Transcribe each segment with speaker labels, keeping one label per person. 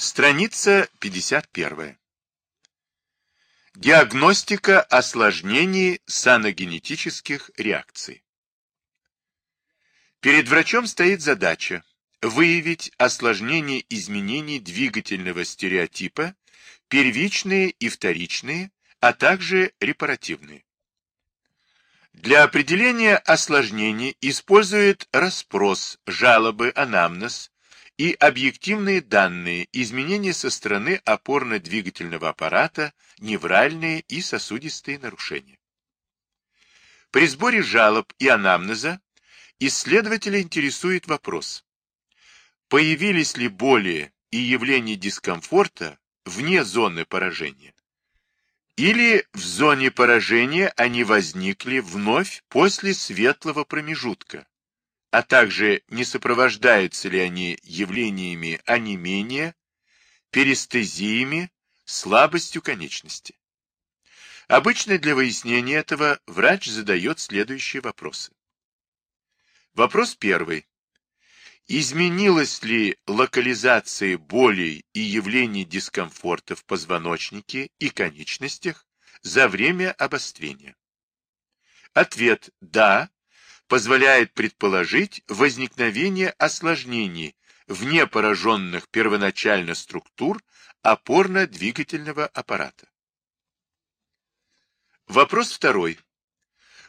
Speaker 1: Страница 51. Диагностика осложнений саногенетических реакций. Перед врачом стоит задача выявить осложнения изменений двигательного стереотипа, первичные и вторичные, а также репаративные. Для определения осложнений использует расспрос, жалобы, анамнез и объективные данные изменения со стороны опорно-двигательного аппарата, невральные и сосудистые нарушения. При сборе жалоб и анамнеза исследователя интересует вопрос, появились ли боли и явления дискомфорта вне зоны поражения? Или в зоне поражения они возникли вновь после светлого промежутка, а также не сопровождаются ли они явлениями онемения, перистезиями, слабостью конечности. Обычно для выяснения этого врач задает следующие вопросы. Вопрос первый. Изменилась ли локализация болей и явлений дискомфорта в позвоночнике и конечностях за время обострения? Ответ «да» позволяет предположить возникновение осложнений вне пораженных первоначально структур опорно-двигательного аппарата. Вопрос второй.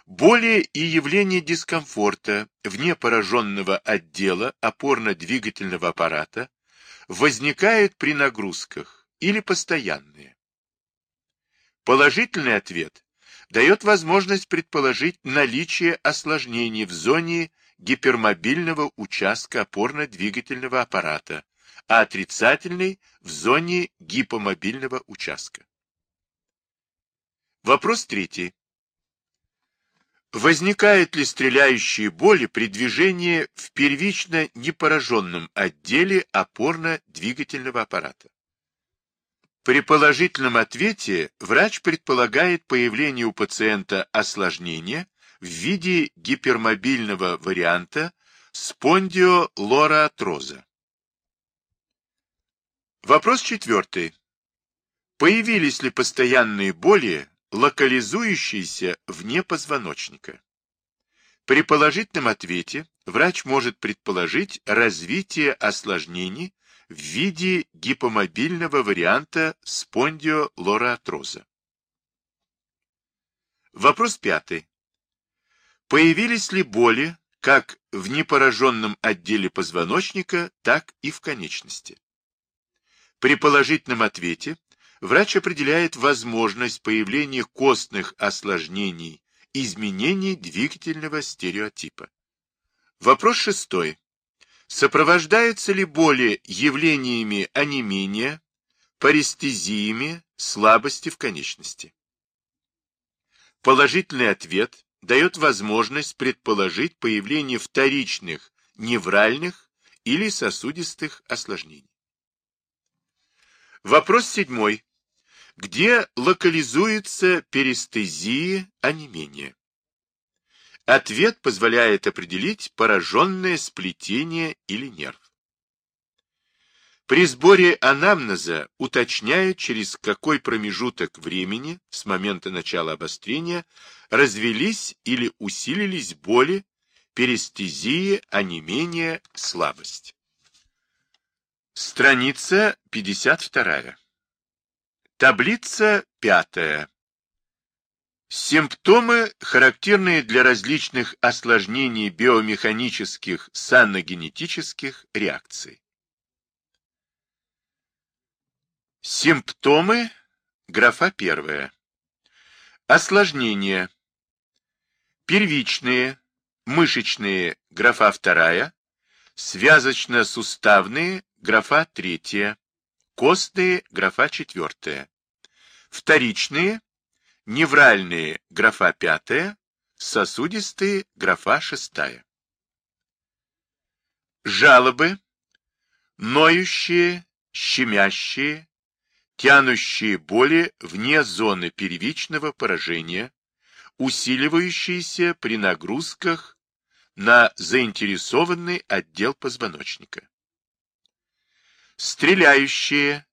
Speaker 1: Боли и явления дискомфорта вне пораженного отдела опорно-двигательного аппарата возникают при нагрузках или постоянные. Положительный ответ дает возможность предположить наличие осложнений в зоне гипермобильного участка опорно-двигательного аппарата, а отрицательный в зоне гипомобильного участка. Вопрос третий. Возникают ли стреляющие боли при движении в первично непораженном отделе опорно-двигательного аппарата? При положительном ответе врач предполагает появление у пациента осложнения в виде гипермобильного варианта спондиолороатроза. Вопрос четвертый. Появились ли постоянные боли локализующиеся вне позвоночника. При положительном ответе врач может предположить развитие осложнений в виде гипомобильного варианта спондиолороатроза. Вопрос пятый. Появились ли боли как в непораженном отделе позвоночника, так и в конечности? При положительном ответе врач определяет возможность появления костных осложнений, изменений двигательного стереотипа. Вопрос шестой. Сопровождаются ли боли явлениями онемения, парестезиями, слабости в конечности? Положительный ответ дает возможность предположить появление вторичных невральных или сосудистых осложнений. Вопрос седьмой где локализуется перистезия онемения. Ответ позволяет определить пораженное сплетение или нерв. При сборе анамнеза уточняют, через какой промежуток времени с момента начала обострения развелись или усилились боли, перистезия, онемение, слабость. Страница 52. Таблица пятая. Симптомы, характерные для различных осложнений биомеханических санногенетических реакций. Симптомы, графа первая. Осложнения. Первичные, мышечные, графа вторая. Связочно-суставные, графа третья костные – графа четвертая, вторичные, невральные – графа пятая, сосудистые – графа шестая. Жалобы, ноющие, щемящие, тянущие боли вне зоны первичного поражения, усиливающиеся при нагрузках на заинтересованный отдел позвоночника. стреляющие,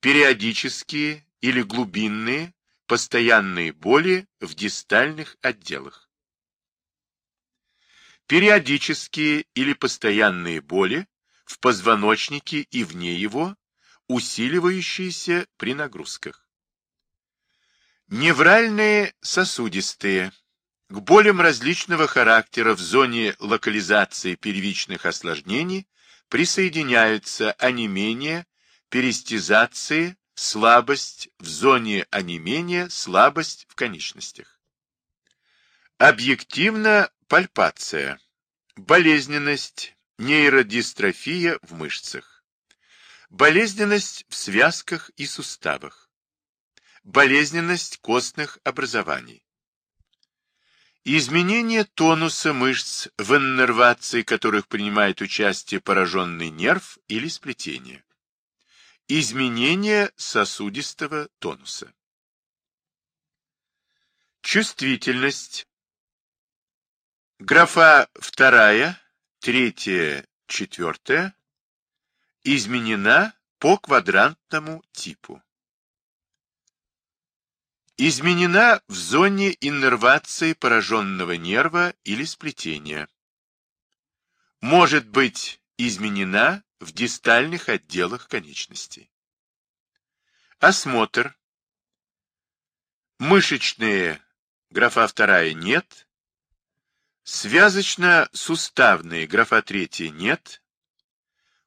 Speaker 1: периодические или глубинные, постоянные боли в дистальных отделах. Периодические или постоянные боли в позвоночнике и вне его, усиливающиеся при нагрузках. Невральные сосудистые. К болям различного характера в зоне локализации первичных осложнений присоединяются онемение, перистизации, слабость в зоне онемения, слабость в конечностях. Объективно пальпация, болезненность, нейродистрофия в мышцах, болезненность в связках и суставах, болезненность костных образований, изменение тонуса мышц, в иннервации которых принимает участие пораженный нерв или сплетение, изменение сосудистого тонуса. Чувствительность. Графа вторая третья, четвертая изменена по квадрантному типу. Изменена в зоне иннервации пораженного нерва или сплетения. Может быть изменена в дистальных отделах конечностей. Осмотр. Мышечные, графа вторая, нет. Связочно-суставные, графа третья, нет.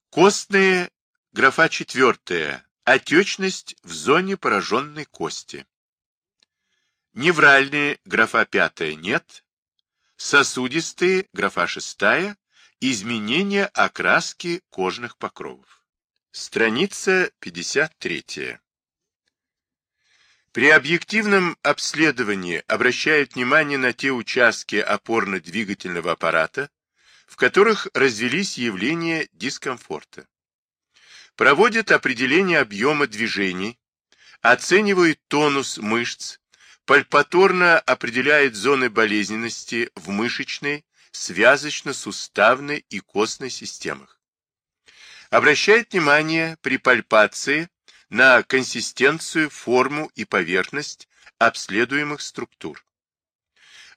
Speaker 1: Костные, графа четвертая, отечность в зоне пораженной кости. Невральные, графа пятая, нет. Сосудистые, графа шестая, изменение окраски кожных покровов. Страница 53. При объективном обследовании обращают внимание на те участки опорно-двигательного аппарата, в которых развелись явления дискомфорта. Проводят определение объема движений, оценивают тонус мышц, пальпаторно определяет зоны болезненности в мышечной, связочно-суставной и костной системах. Обращает внимание при пальпации на консистенцию, форму и поверхность обследуемых структур.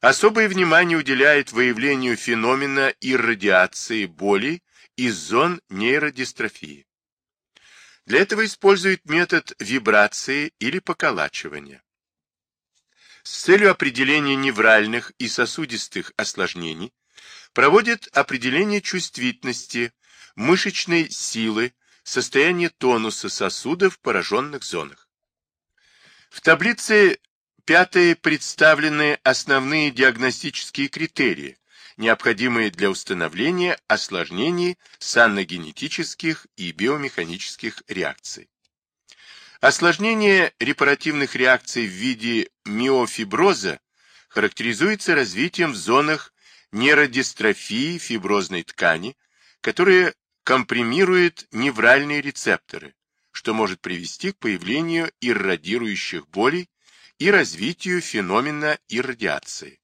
Speaker 1: Особое внимание уделяет выявлению феномена иррадиации боли из зон нейродистрофии. Для этого использует метод вибрации или поколачивания. С целью определения невральных и сосудистых осложнений проводит определение чувствительности, мышечной силы, состояние тонуса сосудов в пораженных зонах. В таблице пятой представлены основные диагностические критерии, необходимые для установления осложнений санногенетических и биомеханических реакций. Осложнение репаративных реакций в виде миофиброза характеризуется развитием в зонах нейродистрофии фиброзной ткани, которые компримирует невральные рецепторы, что может привести к появлению иррадирующих болей и развитию феномена иррадиации.